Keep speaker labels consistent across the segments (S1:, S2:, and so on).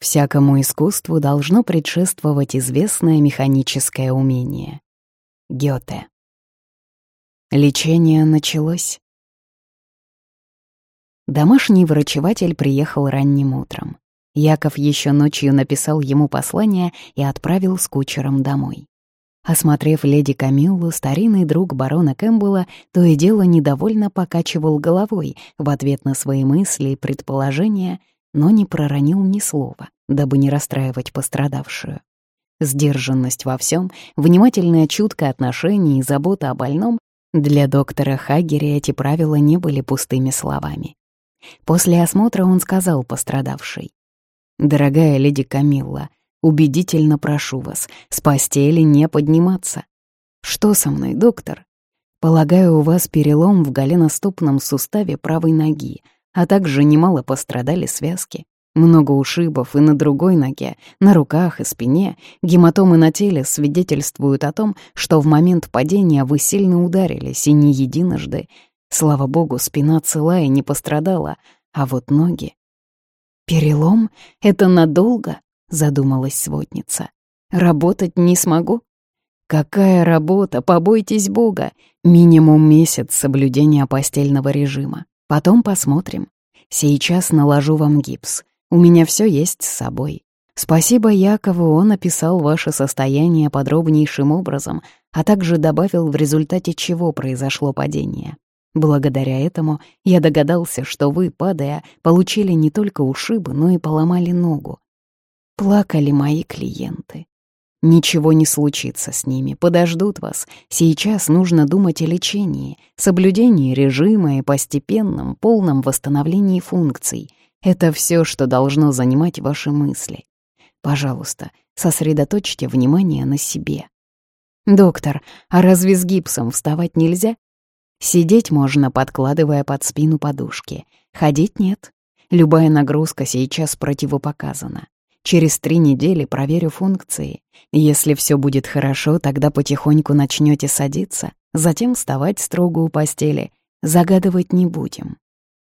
S1: Всякому искусству должно предшествовать известное механическое умение. Гёте. Лечение началось. Домашний врачеватель приехал ранним утром. Яков еще ночью написал ему послание и отправил с кучером домой. Осмотрев леди Камиллу, старинный друг барона Кэмпбелла то и дело недовольно покачивал головой в ответ на свои мысли и предположения, но не проронил ни слова, дабы не расстраивать пострадавшую. Сдержанность во всем, внимательное чуткое отношение и забота о больном для доктора Хаггери эти правила не были пустыми словами. После осмотра он сказал пострадавшей. «Дорогая леди Камилла, убедительно прошу вас, с постели не подниматься». «Что со мной, доктор?» «Полагаю, у вас перелом в голеностопном суставе правой ноги, а также немало пострадали связки. Много ушибов и на другой ноге, на руках и спине. Гематомы на теле свидетельствуют о том, что в момент падения вы сильно ударились и не единожды. Слава богу, спина цела и не пострадала, а вот ноги... «Перелом? Это надолго?» — задумалась сводница. «Работать не смогу?» «Какая работа? Побойтесь Бога! Минимум месяц соблюдения постельного режима. Потом посмотрим. Сейчас наложу вам гипс. У меня все есть с собой. Спасибо Якову, он описал ваше состояние подробнейшим образом, а также добавил, в результате чего произошло падение. Благодаря этому я догадался, что вы, падая, получили не только ушибы, но и поломали ногу. Плакали мои клиенты. Ничего не случится с ними, подождут вас. Сейчас нужно думать о лечении, соблюдении режима и постепенном, полном восстановлении функций. Это все, что должно занимать ваши мысли. Пожалуйста, сосредоточьте внимание на себе. «Доктор, а разве с гипсом вставать нельзя?» Сидеть можно, подкладывая под спину подушки. Ходить нет. Любая нагрузка сейчас противопоказана. Через три недели проверю функции. Если все будет хорошо, тогда потихоньку начнете садиться, затем вставать строго у постели. Загадывать не будем.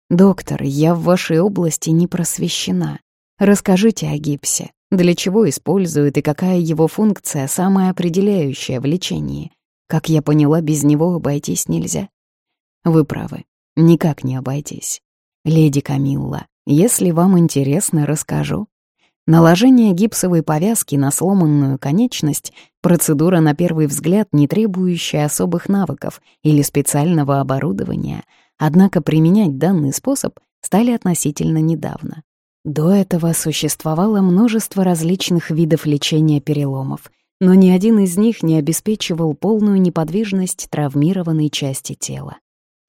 S1: Доктор, я в вашей области не просвещена. Расскажите о гипсе. Для чего используют и какая его функция самая определяющая в лечении? Как я поняла, без него обойтись нельзя. Вы правы, никак не обойтись. Леди Камилла, если вам интересно, расскажу. Наложение гипсовой повязки на сломанную конечность — процедура, на первый взгляд, не требующая особых навыков или специального оборудования, однако применять данный способ стали относительно недавно. До этого существовало множество различных видов лечения переломов, но ни один из них не обеспечивал полную неподвижность травмированной части тела.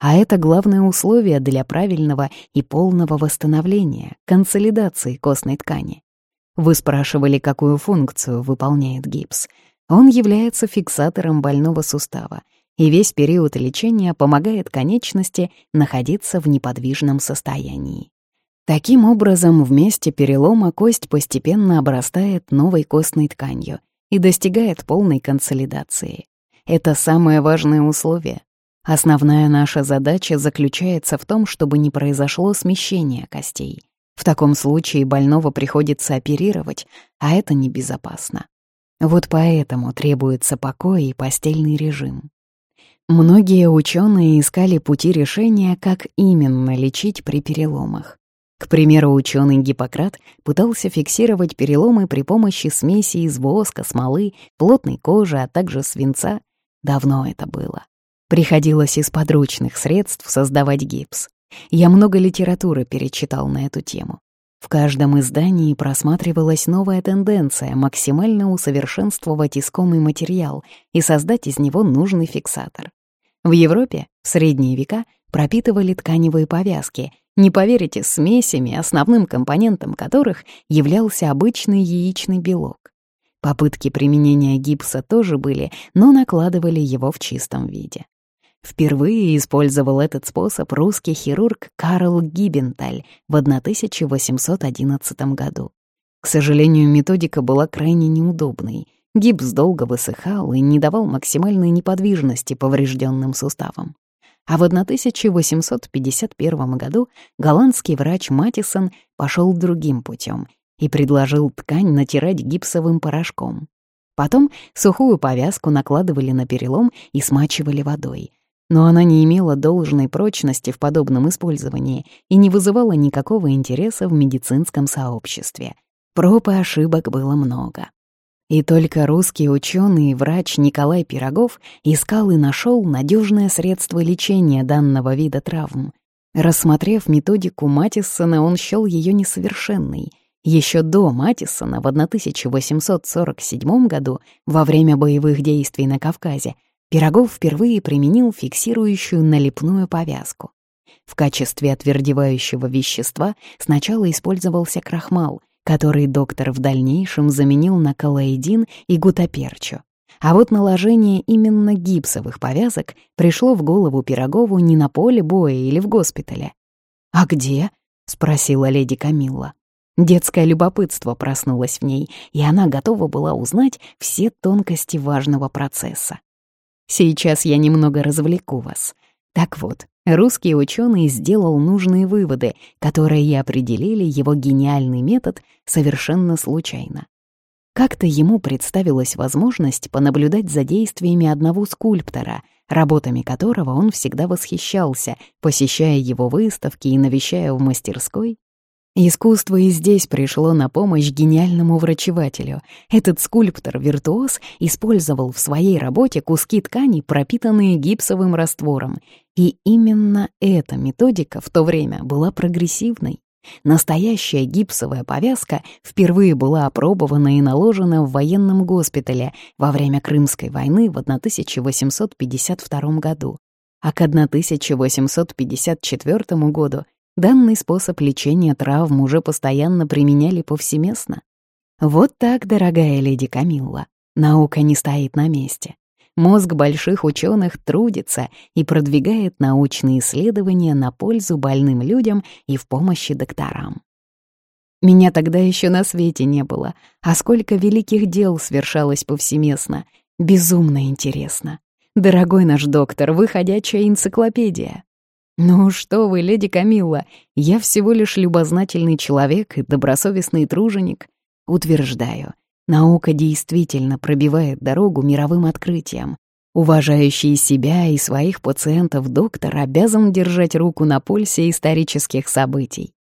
S1: А это главное условие для правильного и полного восстановления, консолидации костной ткани. Вы спрашивали, какую функцию выполняет гипс. Он является фиксатором больного сустава и весь период лечения помогает конечности находиться в неподвижном состоянии. Таким образом, в месте перелома кость постепенно обрастает новой костной тканью и достигает полной консолидации. Это самое важное условие, Основная наша задача заключается в том, чтобы не произошло смещение костей. В таком случае больного приходится оперировать, а это небезопасно. Вот поэтому требуется покой и постельный режим. Многие ученые искали пути решения, как именно лечить при переломах. К примеру, ученый Гиппократ пытался фиксировать переломы при помощи смеси из воска, смолы, плотной кожи, а также свинца. Давно это было. Приходилось из подручных средств создавать гипс. Я много литературы перечитал на эту тему. В каждом издании просматривалась новая тенденция максимально усовершенствовать искомый материал и создать из него нужный фиксатор. В Европе в средние века пропитывали тканевые повязки, не поверите, смесями, основным компонентом которых являлся обычный яичный белок. Попытки применения гипса тоже были, но накладывали его в чистом виде. Впервые использовал этот способ русский хирург Карл Гибенталь в 1811 году. К сожалению, методика была крайне неудобной. Гипс долго высыхал и не давал максимальной неподвижности поврежденным суставам. А в 1851 году голландский врач Матисон пошел другим путем и предложил ткань натирать гипсовым порошком. Потом сухую повязку накладывали на перелом и смачивали водой. Но она не имела должной прочности в подобном использовании и не вызывала никакого интереса в медицинском сообществе. Проб и ошибок было много. И только русский ученый и врач Николай Пирогов искал и нашел надежное средство лечения данного вида травм. Рассмотрев методику Матиссона, он счел ее несовершенной — еще до Матисона в 1847 году, во время боевых действий на Кавказе, Пирогов впервые применил фиксирующую налипную повязку. В качестве отвердевающего вещества сначала использовался крахмал, который доктор в дальнейшем заменил на колоидин и гутаперчу. А вот наложение именно гипсовых повязок пришло в голову Пирогову не на поле боя или в госпитале. «А где?» — спросила леди Камилла. Детское любопытство проснулось в ней, и она готова была узнать все тонкости важного процесса. Сейчас я немного развлеку вас. Так вот, русский ученый сделал нужные выводы, которые и определили его гениальный метод совершенно случайно. Как-то ему представилась возможность понаблюдать за действиями одного скульптора, работами которого он всегда восхищался, посещая его выставки и навещая в мастерской Искусство и здесь пришло на помощь гениальному врачевателю. Этот скульптор-виртуоз использовал в своей работе куски ткани, пропитанные гипсовым раствором. И именно эта методика в то время была прогрессивной. Настоящая гипсовая повязка впервые была опробована и наложена в военном госпитале во время Крымской войны в 1852 году. А к 1854 году Данный способ лечения травм уже постоянно применяли повсеместно. Вот так, дорогая леди Камилла, наука не стоит на месте. Мозг больших ученых трудится и продвигает научные исследования на пользу больным людям и в помощи докторам. Меня тогда еще на свете не было, а сколько великих дел свершалось повсеместно. Безумно интересно. Дорогой наш доктор, вы ходячая энциклопедия. «Ну что вы, леди Камилла, я всего лишь любознательный человек и добросовестный труженик. Утверждаю, наука действительно пробивает дорогу мировым открытиям. Уважающий себя и своих пациентов доктор обязан держать руку на пульсе исторических событий.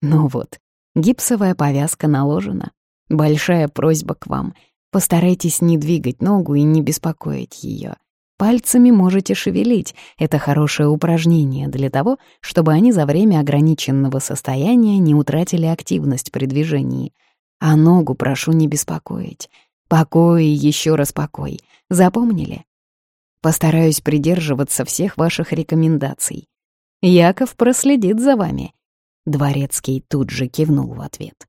S1: Ну вот, гипсовая повязка наложена. Большая просьба к вам. Постарайтесь не двигать ногу и не беспокоить ее. Пальцами можете шевелить. Это хорошее упражнение для того, чтобы они за время ограниченного состояния не утратили активность при движении. А ногу прошу не беспокоить. Покой и еще раз покой. Запомнили? Постараюсь придерживаться всех ваших рекомендаций. Яков проследит за вами. Дворецкий тут же кивнул в ответ.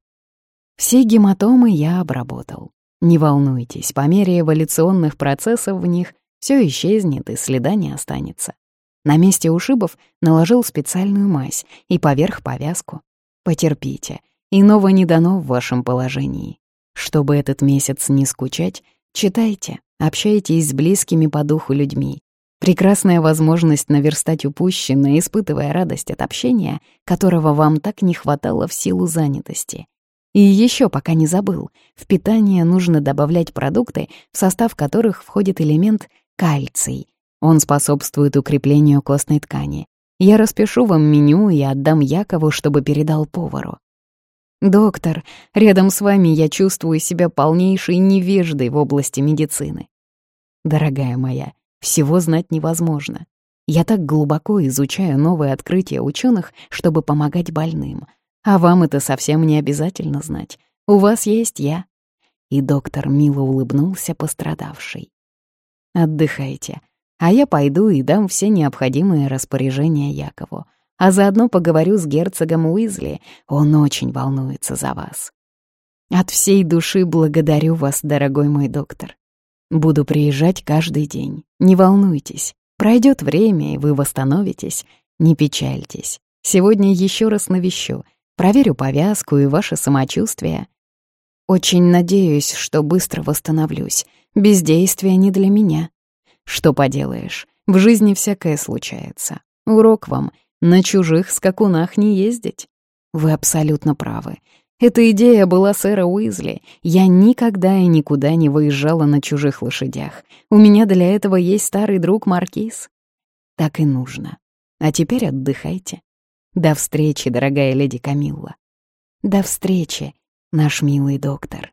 S1: Все гематомы я обработал. Не волнуйтесь, по мере эволюционных процессов в них все исчезнет и следа не останется. На месте ушибов наложил специальную мазь и поверх повязку. Потерпите, иного не дано в вашем положении. Чтобы этот месяц не скучать, читайте, общайтесь с близкими по духу людьми. Прекрасная возможность наверстать упущенное, испытывая радость от общения, которого вам так не хватало в силу занятости. И еще пока не забыл, в питание нужно добавлять продукты, в состав которых входит элемент кальций. Он способствует укреплению костной ткани. Я распишу вам меню и отдам Якову, чтобы передал повару. Доктор, рядом с вами я чувствую себя полнейшей невеждой в области медицины. Дорогая моя, всего знать невозможно. Я так глубоко изучаю новые открытия ученых, чтобы помогать больным. А вам это совсем не обязательно знать. У вас есть я. И доктор мило улыбнулся пострадавшей. Отдыхайте, а я пойду и дам все необходимые распоряжения Якову, а заодно поговорю с герцогом Уизли, он очень волнуется за вас. От всей души благодарю вас, дорогой мой доктор. Буду приезжать каждый день, не волнуйтесь. Пройдет время, и вы восстановитесь, не печальтесь. Сегодня еще раз навещу, проверю повязку и ваше самочувствие. Очень надеюсь, что быстро восстановлюсь. Бездействие не для меня. Что поделаешь, в жизни всякое случается. Урок вам, на чужих скакунах не ездить. Вы абсолютно правы. Эта идея была сэра Уизли. Я никогда и никуда не выезжала на чужих лошадях. У меня для этого есть старый друг Маркиз. Так и нужно. А теперь отдыхайте. До встречи, дорогая леди Камилла. До встречи, наш милый доктор.